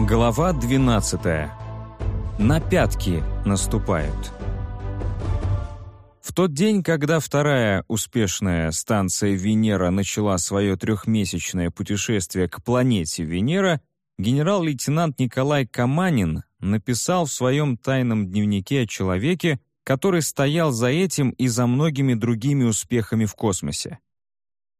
Глава 12. На пятки наступают. В тот день, когда вторая успешная станция Венера начала свое трехмесячное путешествие к планете Венера, генерал-лейтенант Николай Каманин написал в своем тайном дневнике о человеке, который стоял за этим и за многими другими успехами в космосе.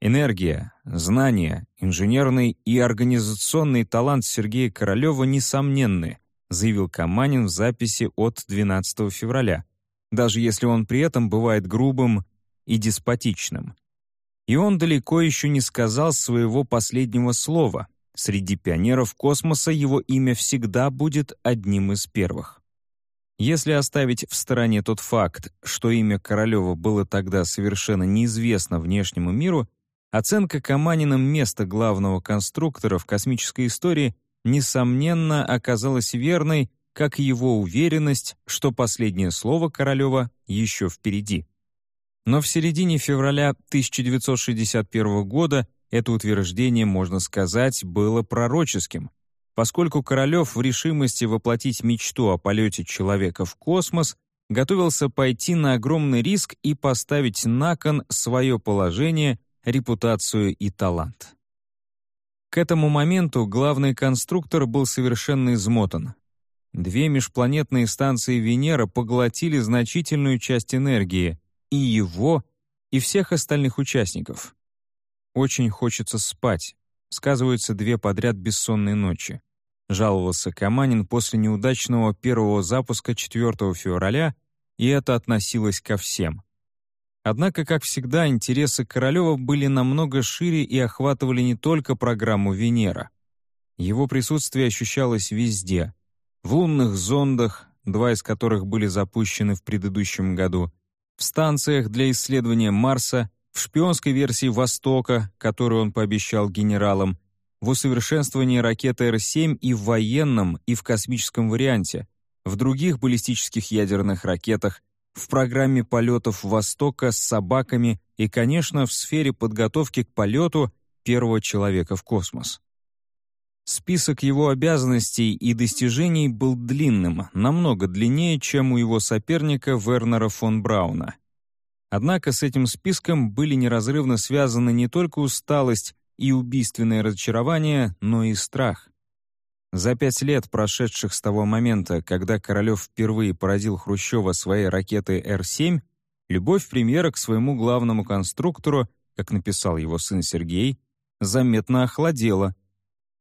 Энергия, знания, инженерный и организационный талант Сергея Королева несомненны, заявил Каманин в записи от 12 февраля, даже если он при этом бывает грубым и деспотичным. И он далеко еще не сказал своего последнего слова. Среди пионеров космоса его имя всегда будет одним из первых. Если оставить в стороне тот факт, что имя Королева было тогда совершенно неизвестно внешнему миру, Оценка Каманиным места главного конструктора в космической истории несомненно оказалась верной, как и его уверенность, что последнее слово Королева еще впереди. Но в середине февраля 1961 года это утверждение, можно сказать, было пророческим, поскольку Королев в решимости воплотить мечту о полете человека в космос готовился пойти на огромный риск и поставить на кон свое положение репутацию и талант. К этому моменту главный конструктор был совершенно измотан. Две межпланетные станции Венера поглотили значительную часть энергии и его, и всех остальных участников. «Очень хочется спать», сказываются две подряд бессонные ночи. Жаловался Каманин после неудачного первого запуска 4 февраля, и это относилось ко всем. Однако, как всегда, интересы Королева были намного шире и охватывали не только программу «Венера». Его присутствие ощущалось везде. В лунных зондах, два из которых были запущены в предыдущем году, в станциях для исследования Марса, в шпионской версии «Востока», которую он пообещал генералам, в усовершенствовании ракеты Р-7 и в военном, и в космическом варианте, в других баллистических ядерных ракетах, в программе полетов Востока с собаками и, конечно, в сфере подготовки к полету первого человека в космос. Список его обязанностей и достижений был длинным, намного длиннее, чем у его соперника Вернера фон Брауна. Однако с этим списком были неразрывно связаны не только усталость и убийственное разочарование, но и страх. За пять лет, прошедших с того момента, когда Королев впервые поразил Хрущева своей ракетой Р-7, любовь премьера к своему главному конструктору, как написал его сын Сергей, заметно охладела.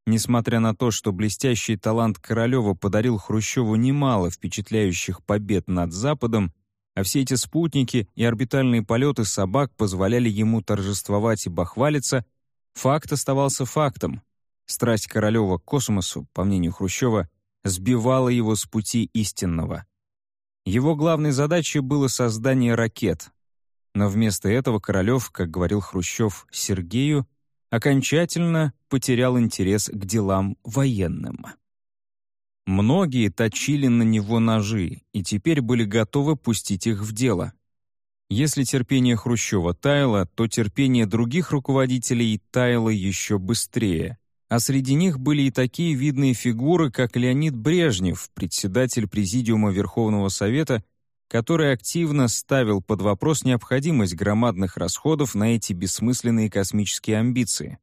Несмотря на то, что блестящий талант Королева подарил Хрущеву немало впечатляющих побед над Западом, а все эти спутники и орбитальные полеты собак позволяли ему торжествовать и бахвалиться, факт оставался фактом. Страсть Королева к космосу, по мнению Хрущева, сбивала его с пути истинного. Его главной задачей было создание ракет. Но вместо этого Королев, как говорил Хрущев Сергею, окончательно потерял интерес к делам военным. Многие точили на него ножи и теперь были готовы пустить их в дело. Если терпение Хрущева таяло, то терпение других руководителей таяло еще быстрее а среди них были и такие видные фигуры, как Леонид Брежнев, председатель Президиума Верховного Совета, который активно ставил под вопрос необходимость громадных расходов на эти бессмысленные космические амбиции.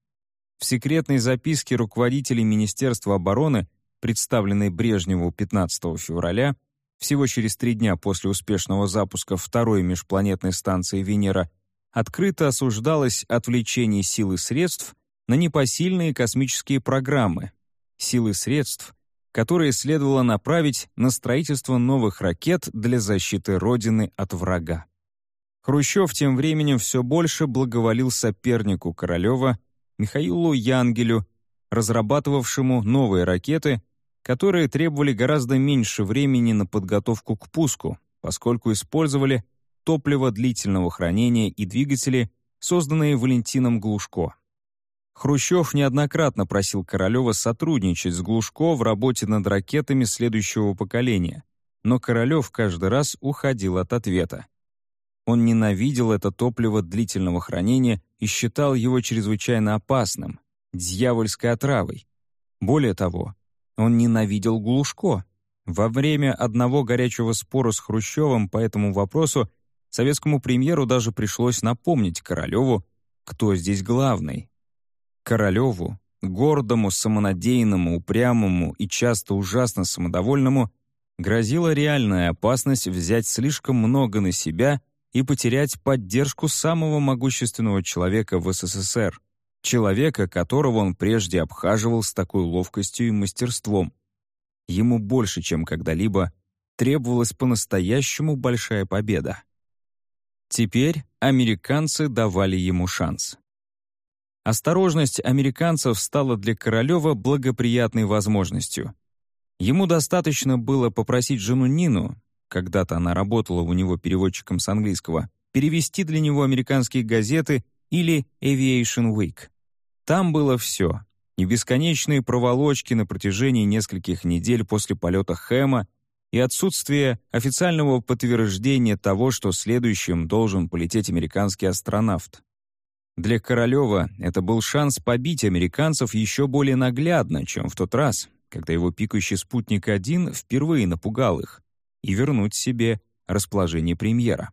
В секретной записке руководителей Министерства обороны, представленной Брежневу 15 февраля, всего через три дня после успешного запуска второй межпланетной станции Венера, открыто осуждалось отвлечение сил и средств на непосильные космические программы, силы средств, которые следовало направить на строительство новых ракет для защиты Родины от врага. Хрущев тем временем все больше благоволил сопернику Королева, Михаилу Янгелю, разрабатывавшему новые ракеты, которые требовали гораздо меньше времени на подготовку к пуску, поскольку использовали топливо длительного хранения и двигатели, созданные Валентином Глушко. Хрущев неоднократно просил Королева сотрудничать с Глушко в работе над ракетами следующего поколения, но Королев каждый раз уходил от ответа. Он ненавидел это топливо длительного хранения и считал его чрезвычайно опасным, дьявольской отравой. Более того, Он ненавидел Глушко. Во время одного горячего спора с Хрущевым по этому вопросу советскому премьеру даже пришлось напомнить Королеву, кто здесь главный. Королеву, гордому, самонадеянному, упрямому и часто ужасно самодовольному, грозила реальная опасность взять слишком много на себя и потерять поддержку самого могущественного человека в СССР, человека, которого он прежде обхаживал с такой ловкостью и мастерством. Ему больше, чем когда-либо, требовалась по-настоящему большая победа. Теперь американцы давали ему шанс. Осторожность американцев стала для Королева благоприятной возможностью. Ему достаточно было попросить жену Нину, когда-то она работала у него переводчиком с английского, перевести для него американские газеты или Aviation Week. Там было все. И бесконечные проволочки на протяжении нескольких недель после полета Хэма и отсутствие официального подтверждения того, что следующим должен полететь американский астронавт. Для Королева это был шанс побить американцев еще более наглядно, чем в тот раз, когда его пикающий спутник-1 впервые напугал их, и вернуть себе расположение премьера.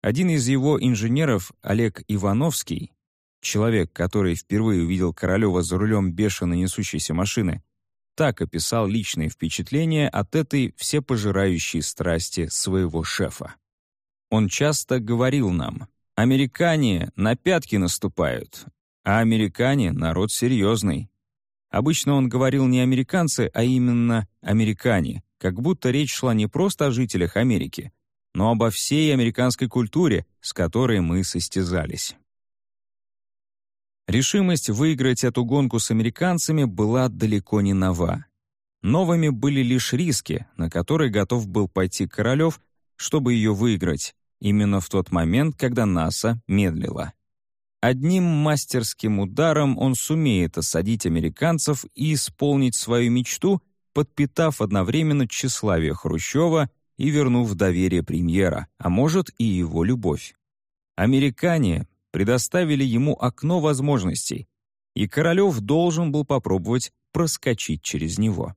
Один из его инженеров, Олег Ивановский, человек, который впервые увидел Королева за рулем бешено несущейся машины, так описал личные впечатления от этой всепожирающей страсти своего шефа. Он часто говорил нам, Американе на пятки наступают, а американе — народ серьезный. Обычно он говорил не американцы, а именно американе, как будто речь шла не просто о жителях Америки, но обо всей американской культуре, с которой мы состязались. Решимость выиграть эту гонку с американцами была далеко не нова. Новыми были лишь риски, на которые готов был пойти Королёв, чтобы ее выиграть, именно в тот момент, когда НАСА медлила. Одним мастерским ударом он сумеет осадить американцев и исполнить свою мечту, подпитав одновременно тщеславие Хрущева и вернув доверие премьера, а может и его любовь. Американе предоставили ему окно возможностей, и Королев должен был попробовать проскочить через него.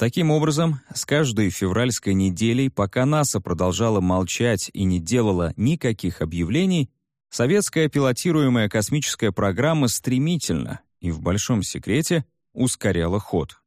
Таким образом, с каждой февральской неделей, пока НАСА продолжала молчать и не делала никаких объявлений, советская пилотируемая космическая программа стремительно и в большом секрете ускоряла ход.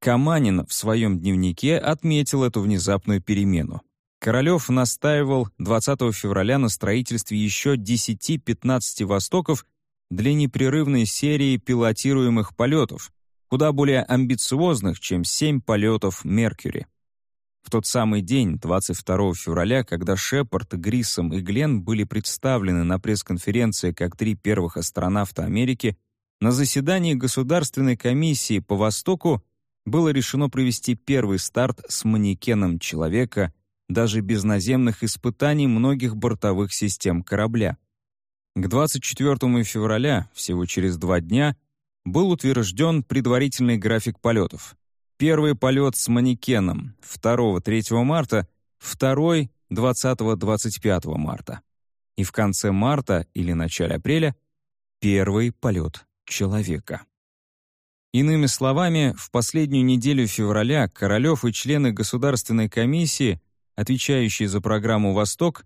Каманин в своем дневнике отметил эту внезапную перемену. Королев настаивал 20 февраля на строительстве еще 10-15 «Востоков» для непрерывной серии пилотируемых полетов, куда более амбициозных, чем семь полетов Меркьюри. В тот самый день, 22 февраля, когда Шепард, Гриссом и Глен были представлены на пресс-конференции как три первых астронавта Америки, на заседании Государственной комиссии по Востоку было решено провести первый старт с манекеном человека даже без наземных испытаний многих бортовых систем корабля. К 24 февраля, всего через два дня, был утвержден предварительный график полетов. Первый полет с манекеном 2-3 марта, второй 20-25 марта. И в конце марта или начале апреля первый полет человека. Иными словами, в последнюю неделю февраля Королёв и члены Государственной комиссии, отвечающие за программу «Восток»,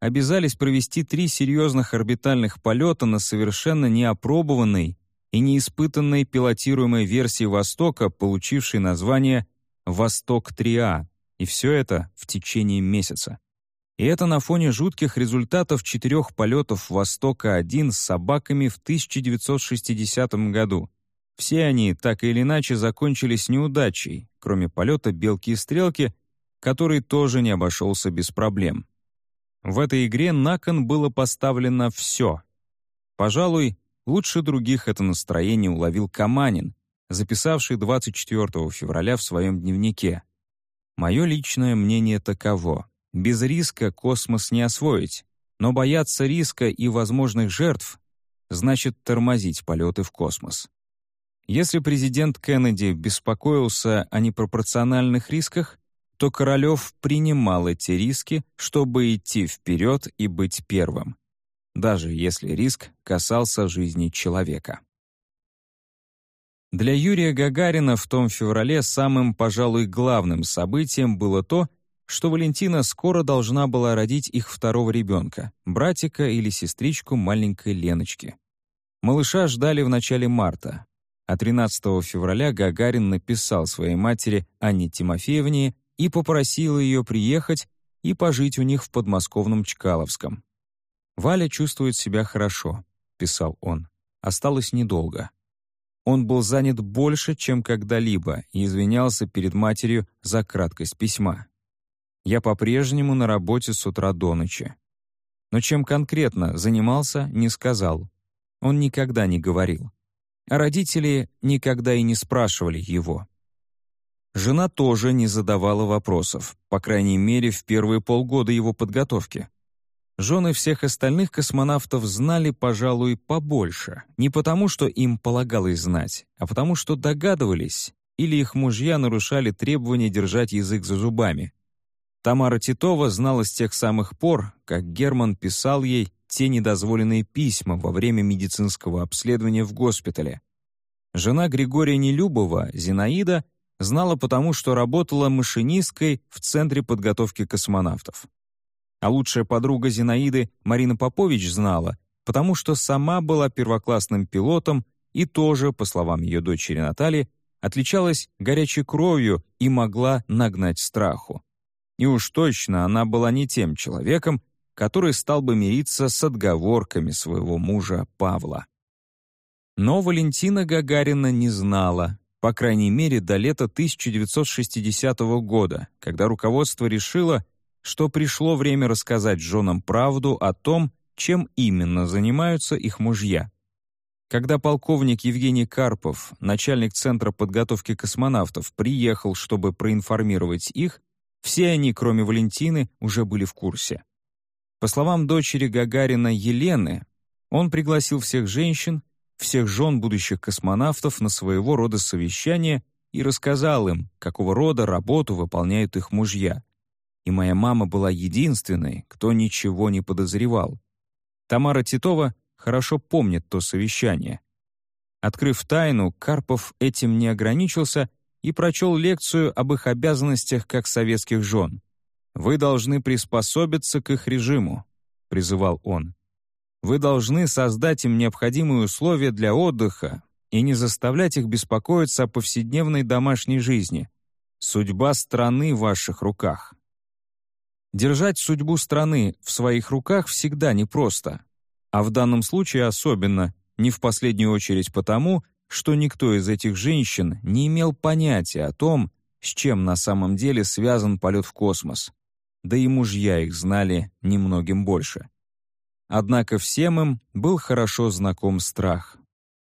обязались провести три серьезных орбитальных полета на совершенно неопробованной и неиспытанной пилотируемой версии «Востока», получившей название «Восток-3А», и все это в течение месяца. И это на фоне жутких результатов четырех полетов «Востока-1» с собаками в 1960 году. Все они так или иначе закончились неудачей, кроме полета «Белки и стрелки», который тоже не обошелся без проблем. В этой игре на кон было поставлено все. Пожалуй, Лучше других это настроение уловил Каманин, записавший 24 февраля в своем дневнике. «Мое личное мнение таково. Без риска космос не освоить, но бояться риска и возможных жертв значит тормозить полеты в космос. Если президент Кеннеди беспокоился о непропорциональных рисках, то Королев принимал эти риски, чтобы идти вперед и быть первым даже если риск касался жизни человека. Для Юрия Гагарина в том феврале самым, пожалуй, главным событием было то, что Валентина скоро должна была родить их второго ребенка, братика или сестричку маленькой Леночки. Малыша ждали в начале марта, а 13 февраля Гагарин написал своей матери Анне Тимофеевне и попросил ее приехать и пожить у них в подмосковном Чкаловском. «Валя чувствует себя хорошо», — писал он. «Осталось недолго». Он был занят больше, чем когда-либо, и извинялся перед матерью за краткость письма. «Я по-прежнему на работе с утра до ночи». Но чем конкретно занимался, не сказал. Он никогда не говорил. А родители никогда и не спрашивали его. Жена тоже не задавала вопросов, по крайней мере, в первые полгода его подготовки. Жены всех остальных космонавтов знали, пожалуй, побольше. Не потому, что им полагалось знать, а потому, что догадывались, или их мужья нарушали требования держать язык за зубами. Тамара Титова знала с тех самых пор, как Герман писал ей те недозволенные письма во время медицинского обследования в госпитале. Жена Григория Нелюбова, Зинаида, знала потому, что работала машинисткой в Центре подготовки космонавтов. А лучшая подруга Зинаиды, Марина Попович, знала, потому что сама была первоклассным пилотом и тоже, по словам ее дочери Натальи, отличалась горячей кровью и могла нагнать страху. И уж точно она была не тем человеком, который стал бы мириться с отговорками своего мужа Павла. Но Валентина Гагарина не знала, по крайней мере до лета 1960 года, когда руководство решило, что пришло время рассказать женам правду о том, чем именно занимаются их мужья. Когда полковник Евгений Карпов, начальник Центра подготовки космонавтов, приехал, чтобы проинформировать их, все они, кроме Валентины, уже были в курсе. По словам дочери Гагарина Елены, он пригласил всех женщин, всех жен будущих космонавтов на своего рода совещание и рассказал им, какого рода работу выполняют их мужья, и моя мама была единственной, кто ничего не подозревал. Тамара Титова хорошо помнит то совещание. Открыв тайну, Карпов этим не ограничился и прочел лекцию об их обязанностях как советских жен. «Вы должны приспособиться к их режиму», — призывал он. «Вы должны создать им необходимые условия для отдыха и не заставлять их беспокоиться о повседневной домашней жизни. Судьба страны в ваших руках». Держать судьбу страны в своих руках всегда непросто. А в данном случае особенно, не в последнюю очередь потому, что никто из этих женщин не имел понятия о том, с чем на самом деле связан полет в космос. Да и мужья их знали немногим больше. Однако всем им был хорошо знаком страх.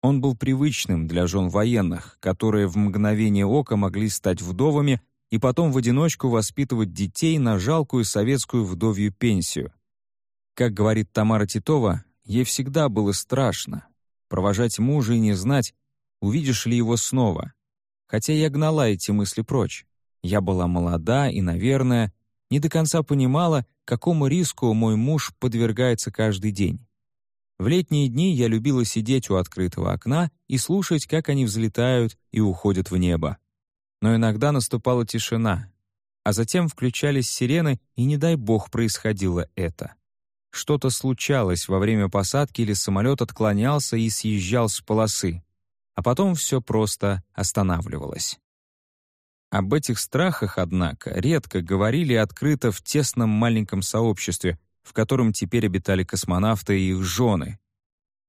Он был привычным для жен военных, которые в мгновение ока могли стать вдовами и потом в одиночку воспитывать детей на жалкую советскую вдовью пенсию. Как говорит Тамара Титова, ей всегда было страшно провожать мужа и не знать, увидишь ли его снова. Хотя я гнала эти мысли прочь. Я была молода и, наверное, не до конца понимала, какому риску мой муж подвергается каждый день. В летние дни я любила сидеть у открытого окна и слушать, как они взлетают и уходят в небо. Но иногда наступала тишина, а затем включались сирены, и не дай бог происходило это. Что-то случалось во время посадки или самолет отклонялся и съезжал с полосы, а потом все просто останавливалось. Об этих страхах, однако, редко говорили открыто в тесном маленьком сообществе, в котором теперь обитали космонавты и их жены.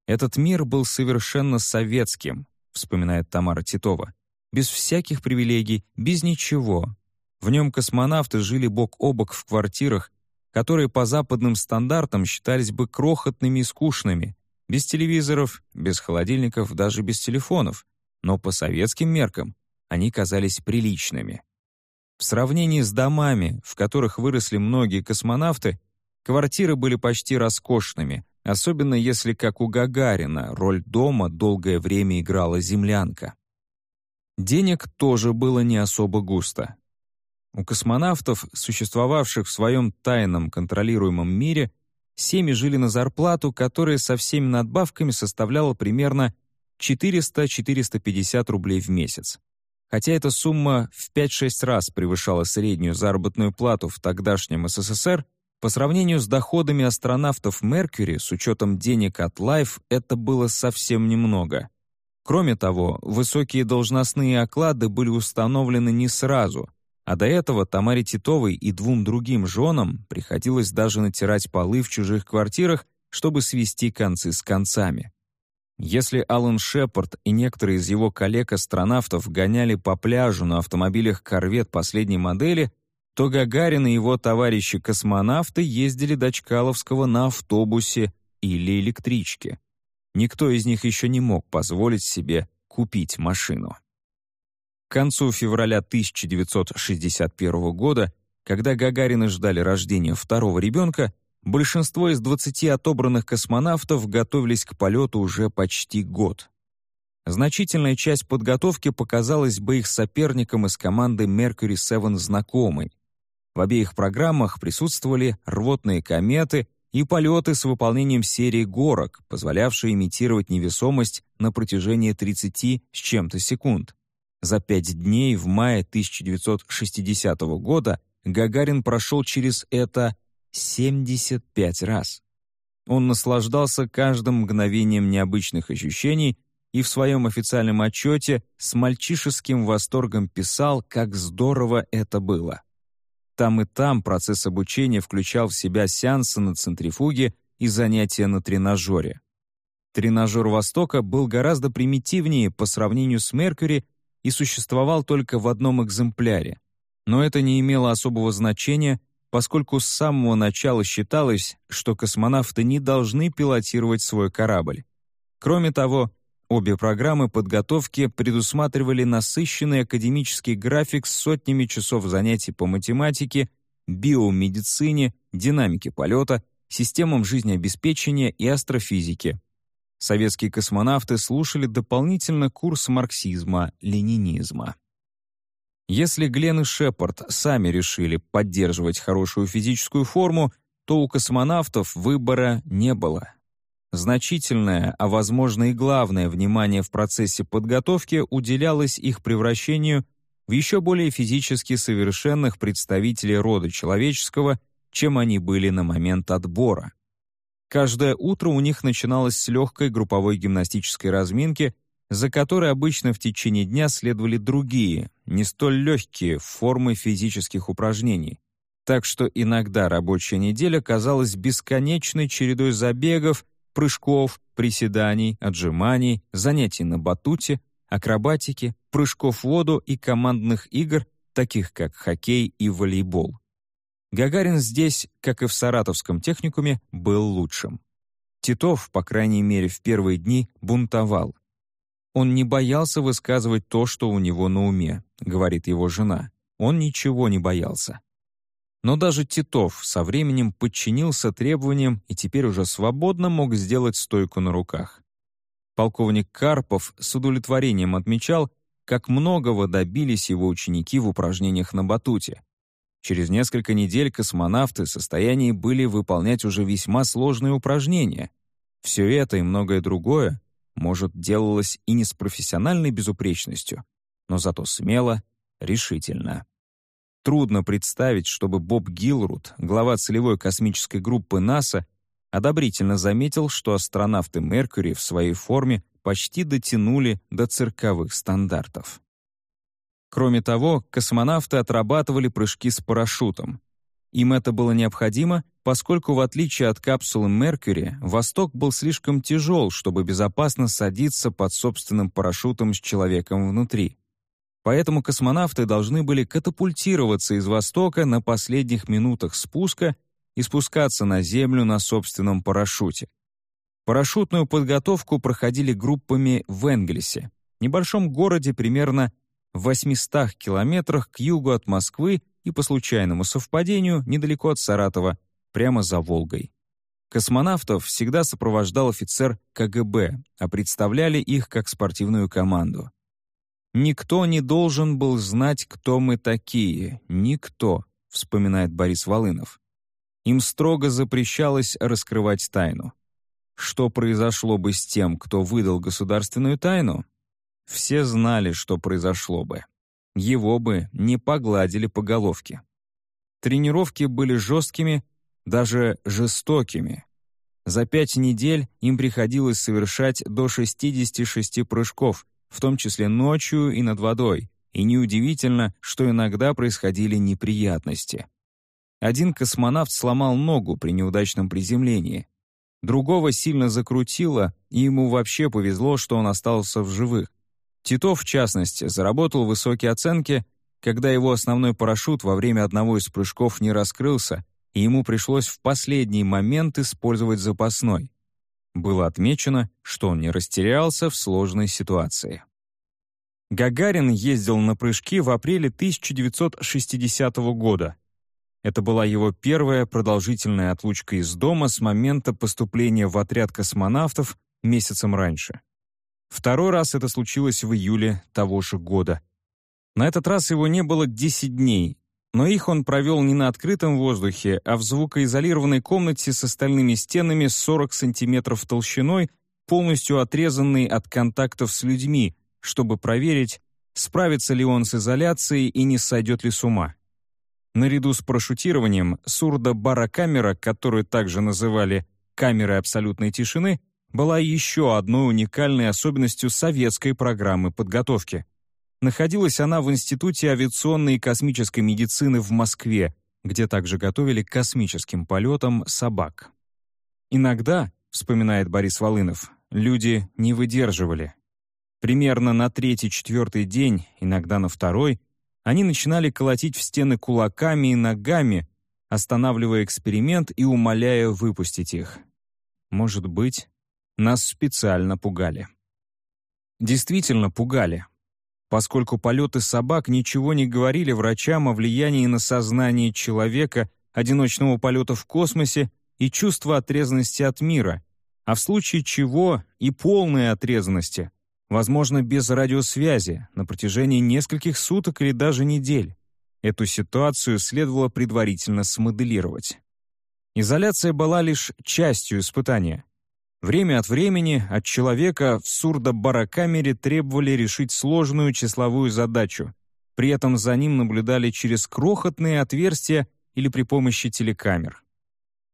«Этот мир был совершенно советским», вспоминает Тамара Титова без всяких привилегий, без ничего. В нем космонавты жили бок о бок в квартирах, которые по западным стандартам считались бы крохотными и скучными, без телевизоров, без холодильников, даже без телефонов, но по советским меркам они казались приличными. В сравнении с домами, в которых выросли многие космонавты, квартиры были почти роскошными, особенно если, как у Гагарина, роль дома долгое время играла землянка. Денег тоже было не особо густо. У космонавтов, существовавших в своем тайном контролируемом мире, семьи жили на зарплату, которая со всеми надбавками составляла примерно 400-450 рублей в месяц. Хотя эта сумма в 5-6 раз превышала среднюю заработную плату в тогдашнем СССР, по сравнению с доходами астронавтов Меркьюри с учетом денег от Life это было совсем немного. Кроме того, высокие должностные оклады были установлены не сразу, а до этого Тамаре Титовой и двум другим женам приходилось даже натирать полы в чужих квартирах, чтобы свести концы с концами. Если Алан Шепард и некоторые из его коллег-астронавтов гоняли по пляжу на автомобилях «Корвет» последней модели, то Гагарин и его товарищи-космонавты ездили до Чкаловского на автобусе или электричке. Никто из них еще не мог позволить себе купить машину. К концу февраля 1961 года, когда Гагарины ждали рождения второго ребенка, большинство из 20 отобранных космонавтов готовились к полету уже почти год. Значительная часть подготовки показалась бы их соперникам из команды Mercury 7 знакомой. В обеих программах присутствовали рвотные кометы и полеты с выполнением серии горок, позволявшие имитировать невесомость на протяжении 30 с чем-то секунд. За пять дней в мае 1960 года Гагарин прошел через это 75 раз. Он наслаждался каждым мгновением необычных ощущений и в своем официальном отчете с мальчишеским восторгом писал, как здорово это было. Там и там процесс обучения включал в себя сеансы на центрифуге и занятия на тренажере. Тренажер «Востока» был гораздо примитивнее по сравнению с «Меркьюри» и существовал только в одном экземпляре. Но это не имело особого значения, поскольку с самого начала считалось, что космонавты не должны пилотировать свой корабль. Кроме того, обе программы подготовки предусматривали насыщенный академический график с сотнями часов занятий по математике, биомедицине, динамике полета, системам жизнеобеспечения и астрофизике, советские космонавты слушали дополнительно курс марксизма-ленинизма. Если Гленн и Шепард сами решили поддерживать хорошую физическую форму, то у космонавтов выбора не было. Значительное, а возможно и главное внимание в процессе подготовки уделялось их превращению в еще более физически совершенных представителей рода человеческого, чем они были на момент отбора. Каждое утро у них начиналось с легкой групповой гимнастической разминки, за которой обычно в течение дня следовали другие, не столь легкие формы физических упражнений. Так что иногда рабочая неделя казалась бесконечной чередой забегов, прыжков, приседаний, отжиманий, занятий на батуте, акробатики, прыжков в воду и командных игр, таких как хоккей и волейбол. Гагарин здесь, как и в Саратовском техникуме, был лучшим. Титов, по крайней мере, в первые дни бунтовал. «Он не боялся высказывать то, что у него на уме», — говорит его жена. Он ничего не боялся. Но даже Титов со временем подчинился требованиям и теперь уже свободно мог сделать стойку на руках. Полковник Карпов с удовлетворением отмечал, как многого добились его ученики в упражнениях на батуте. Через несколько недель космонавты в состоянии были выполнять уже весьма сложные упражнения. Все это и многое другое, может, делалось и не с профессиональной безупречностью, но зато смело, решительно. Трудно представить, чтобы Боб Гилруд, глава целевой космической группы НАСА, одобрительно заметил, что астронавты Меркьюри в своей форме почти дотянули до цирковых стандартов. Кроме того, космонавты отрабатывали прыжки с парашютом. Им это было необходимо, поскольку, в отличие от капсулы Меркьюри, «Восток» был слишком тяжел, чтобы безопасно садиться под собственным парашютом с человеком внутри. Поэтому космонавты должны были катапультироваться из «Востока» на последних минутах спуска и спускаться на Землю на собственном парашюте. Парашютную подготовку проходили группами в Энгельсе, небольшом городе примерно в 800 километрах к югу от Москвы и по случайному совпадению недалеко от Саратова, прямо за Волгой. Космонавтов всегда сопровождал офицер КГБ, а представляли их как спортивную команду. «Никто не должен был знать, кто мы такие. Никто», — вспоминает Борис Волынов. Им строго запрещалось раскрывать тайну. что произошло бы с тем, кто выдал государственную тайну? Все знали, что произошло бы. Его бы не погладили по головке. Тренировки были жесткими, даже жестокими. За пять недель им приходилось совершать до 66 прыжков, в том числе ночью и над водой, и неудивительно, что иногда происходили неприятности. Один космонавт сломал ногу при неудачном приземлении. Другого сильно закрутило, и ему вообще повезло, что он остался в живых. Титов, в частности, заработал высокие оценки, когда его основной парашют во время одного из прыжков не раскрылся, и ему пришлось в последний момент использовать запасной. Было отмечено, что он не растерялся в сложной ситуации. Гагарин ездил на прыжки в апреле 1960 года. Это была его первая продолжительная отлучка из дома с момента поступления в отряд космонавтов месяцем раньше. Второй раз это случилось в июле того же года. На этот раз его не было 10 дней, но их он провел не на открытом воздухе, а в звукоизолированной комнате с остальными стенами 40 сантиметров толщиной, полностью отрезанной от контактов с людьми, чтобы проверить, справится ли он с изоляцией и не сойдет ли с ума. Наряду с парашютированием сурдо-барокамера, которую также называли «камерой абсолютной тишины», была еще одной уникальной особенностью советской программы подготовки. Находилась она в Институте авиационной и космической медицины в Москве, где также готовили к космическим полетам собак. Иногда, вспоминает Борис Волынов, люди не выдерживали, Примерно на третий-четвертый день, иногда на второй, они начинали колотить в стены кулаками и ногами, останавливая эксперимент и умоляя выпустить их. Может быть, нас специально пугали. Действительно пугали, поскольку полеты собак ничего не говорили врачам о влиянии на сознание человека, одиночного полета в космосе и чувство отрезанности от мира, а в случае чего и полной отрезанности — возможно, без радиосвязи, на протяжении нескольких суток или даже недель. Эту ситуацию следовало предварительно смоделировать. Изоляция была лишь частью испытания. Время от времени от человека в сурдо-барокамере требовали решить сложную числовую задачу. При этом за ним наблюдали через крохотные отверстия или при помощи телекамер.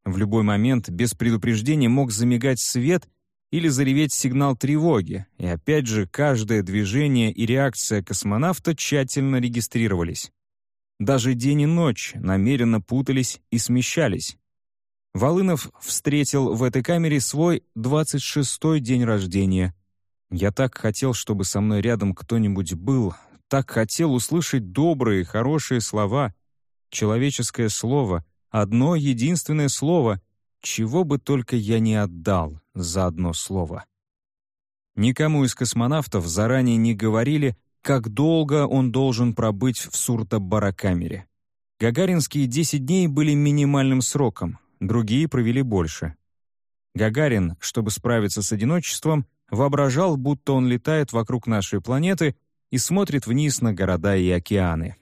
В любой момент без предупреждения мог замигать свет, или зареветь сигнал тревоги, и опять же каждое движение и реакция космонавта тщательно регистрировались. Даже день и ночь намеренно путались и смещались. Волынов встретил в этой камере свой 26-й день рождения. Я так хотел, чтобы со мной рядом кто-нибудь был, так хотел услышать добрые, хорошие слова. Человеческое слово, одно единственное слово, чего бы только я не отдал за одно слово. Никому из космонавтов заранее не говорили, как долго он должен пробыть в сурто-барокамере. Гагаринские 10 дней были минимальным сроком, другие провели больше. Гагарин, чтобы справиться с одиночеством, воображал, будто он летает вокруг нашей планеты и смотрит вниз на города и океаны.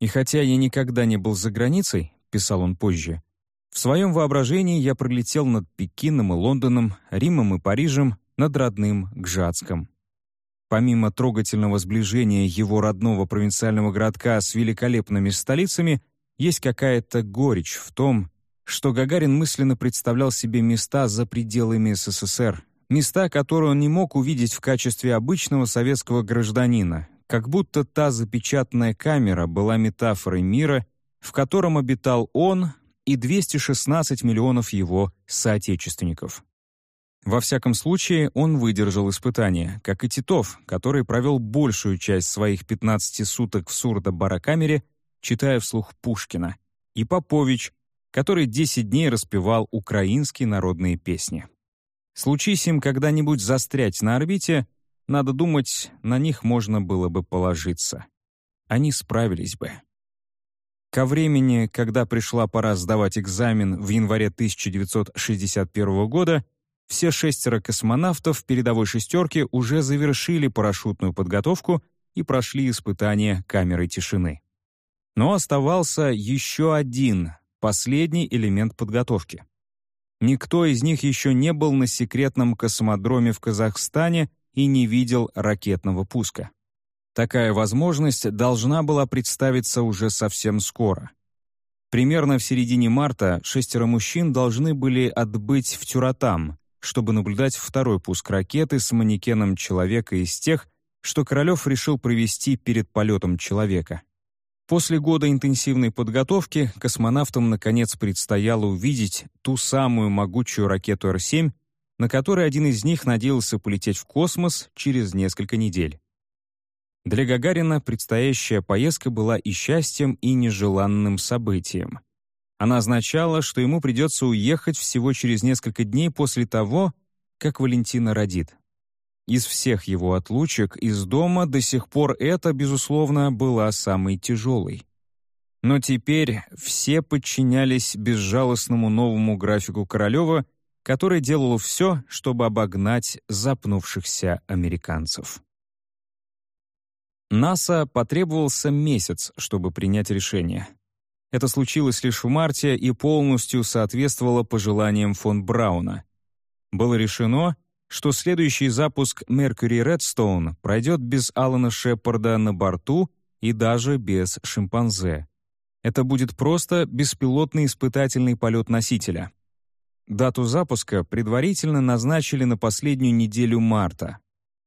«И хотя я никогда не был за границей», — писал он позже, в своем воображении я пролетел над Пекином и Лондоном, Римом и Парижем, над родным Гжатском. Помимо трогательного сближения его родного провинциального городка с великолепными столицами, есть какая-то горечь в том, что Гагарин мысленно представлял себе места за пределами СССР, места, которые он не мог увидеть в качестве обычного советского гражданина, как будто та запечатанная камера была метафорой мира, в котором обитал он, и 216 миллионов его соотечественников. Во всяком случае, он выдержал испытание, как и Титов, который провел большую часть своих 15 суток в сурдо-барокамере, читая вслух Пушкина, и Попович, который 10 дней распевал украинские народные песни. Случись им когда-нибудь застрять на орбите, надо думать, на них можно было бы положиться. Они справились бы. Ко времени, когда пришла пора сдавать экзамен в январе 1961 года, все шестеро космонавтов передовой «шестерки» уже завершили парашютную подготовку и прошли испытания камерой тишины. Но оставался еще один, последний элемент подготовки. Никто из них еще не был на секретном космодроме в Казахстане и не видел ракетного пуска. Такая возможность должна была представиться уже совсем скоро. Примерно в середине марта шестеро мужчин должны были отбыть в Тюратам, чтобы наблюдать второй пуск ракеты с манекеном человека из тех, что Королев решил провести перед полетом человека. После года интенсивной подготовки космонавтам наконец предстояло увидеть ту самую могучую ракету Р-7, на которой один из них надеялся полететь в космос через несколько недель. Для Гагарина предстоящая поездка была и счастьем, и нежеланным событием. Она означала, что ему придется уехать всего через несколько дней после того, как Валентина родит. Из всех его отлучек из дома до сих пор это, безусловно, была самой тяжелой. Но теперь все подчинялись безжалостному новому графику Королева, который делал все, чтобы обогнать запнувшихся американцев. НАСА потребовался месяц, чтобы принять решение. Это случилось лишь в марте и полностью соответствовало пожеланиям фон Брауна. Было решено, что следующий запуск Mercury Redstone пройдет без Алана Шепарда на борту и даже без шимпанзе. Это будет просто беспилотный испытательный полет носителя. Дату запуска предварительно назначили на последнюю неделю марта.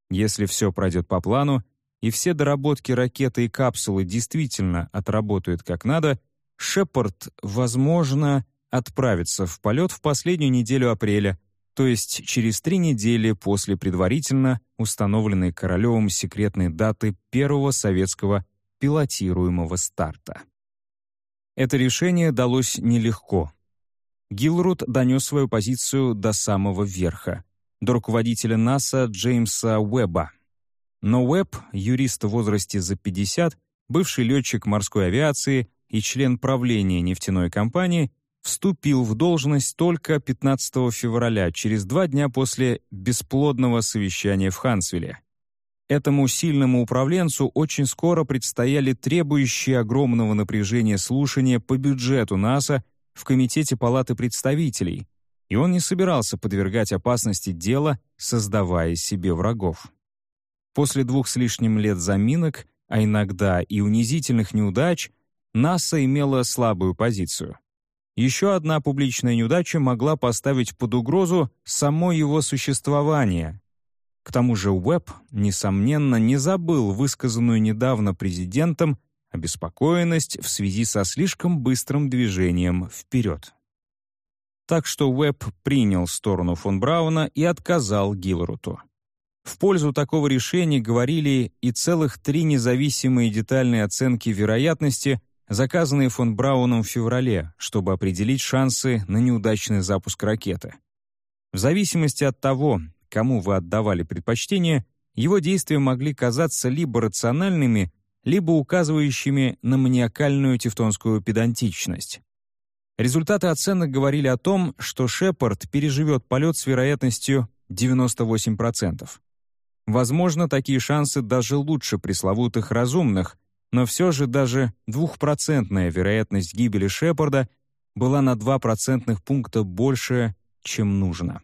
Если все пройдет по плану, и все доработки ракеты и капсулы действительно отработают как надо, Шепард, возможно, отправится в полет в последнюю неделю апреля, то есть через три недели после предварительно установленной Королевым секретной даты первого советского пилотируемого старта. Это решение далось нелегко. Гилруд донес свою позицию до самого верха, до руководителя НАСА Джеймса Уэбба. Но Уэбб, юрист в возрасте за 50, бывший летчик морской авиации и член правления нефтяной компании, вступил в должность только 15 февраля, через два дня после бесплодного совещания в Хансвилле. Этому сильному управленцу очень скоро предстояли требующие огромного напряжения слушания по бюджету НАСА в Комитете Палаты представителей, и он не собирался подвергать опасности дела, создавая себе врагов. После двух с лишним лет заминок, а иногда и унизительных неудач, НАСА имела слабую позицию. Еще одна публичная неудача могла поставить под угрозу само его существование. К тому же Уэбб, несомненно, не забыл высказанную недавно президентом обеспокоенность в связи со слишком быстрым движением вперед. Так что Уэбб принял сторону фон Брауна и отказал Гиллруту. В пользу такого решения говорили и целых три независимые детальные оценки вероятности, заказанные фон Брауном в феврале, чтобы определить шансы на неудачный запуск ракеты. В зависимости от того, кому вы отдавали предпочтение, его действия могли казаться либо рациональными, либо указывающими на маниакальную тевтонскую педантичность. Результаты оценок говорили о том, что Шепард переживет полет с вероятностью 98%. Возможно, такие шансы даже лучше пресловутых разумных, но все же даже двухпроцентная вероятность гибели Шепарда была на 2 процентных пункта больше, чем нужно.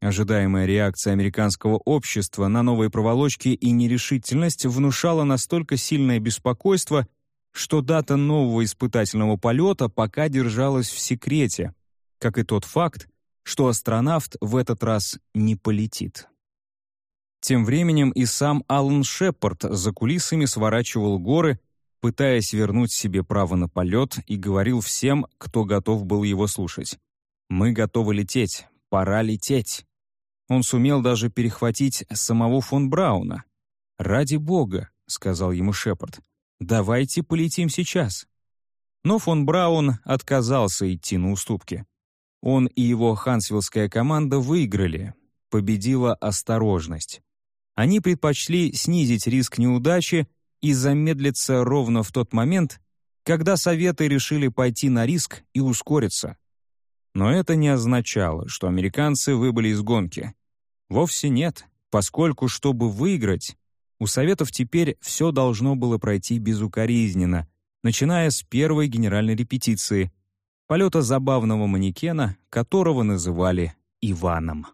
Ожидаемая реакция американского общества на новые проволочки и нерешительность внушала настолько сильное беспокойство, что дата нового испытательного полета пока держалась в секрете, как и тот факт, что астронавт в этот раз не полетит. Тем временем и сам Алан Шепард за кулисами сворачивал горы, пытаясь вернуть себе право на полет, и говорил всем, кто готов был его слушать. «Мы готовы лететь, пора лететь». Он сумел даже перехватить самого фон Брауна. «Ради бога», — сказал ему Шепард, — «давайте полетим сейчас». Но фон Браун отказался идти на уступки. Он и его хансвиллская команда выиграли. Победила осторожность. Они предпочли снизить риск неудачи и замедлиться ровно в тот момент, когда Советы решили пойти на риск и ускориться. Но это не означало, что американцы выбыли из гонки. Вовсе нет, поскольку, чтобы выиграть, у Советов теперь все должно было пройти безукоризненно, начиная с первой генеральной репетиции, полета забавного манекена, которого называли Иваном.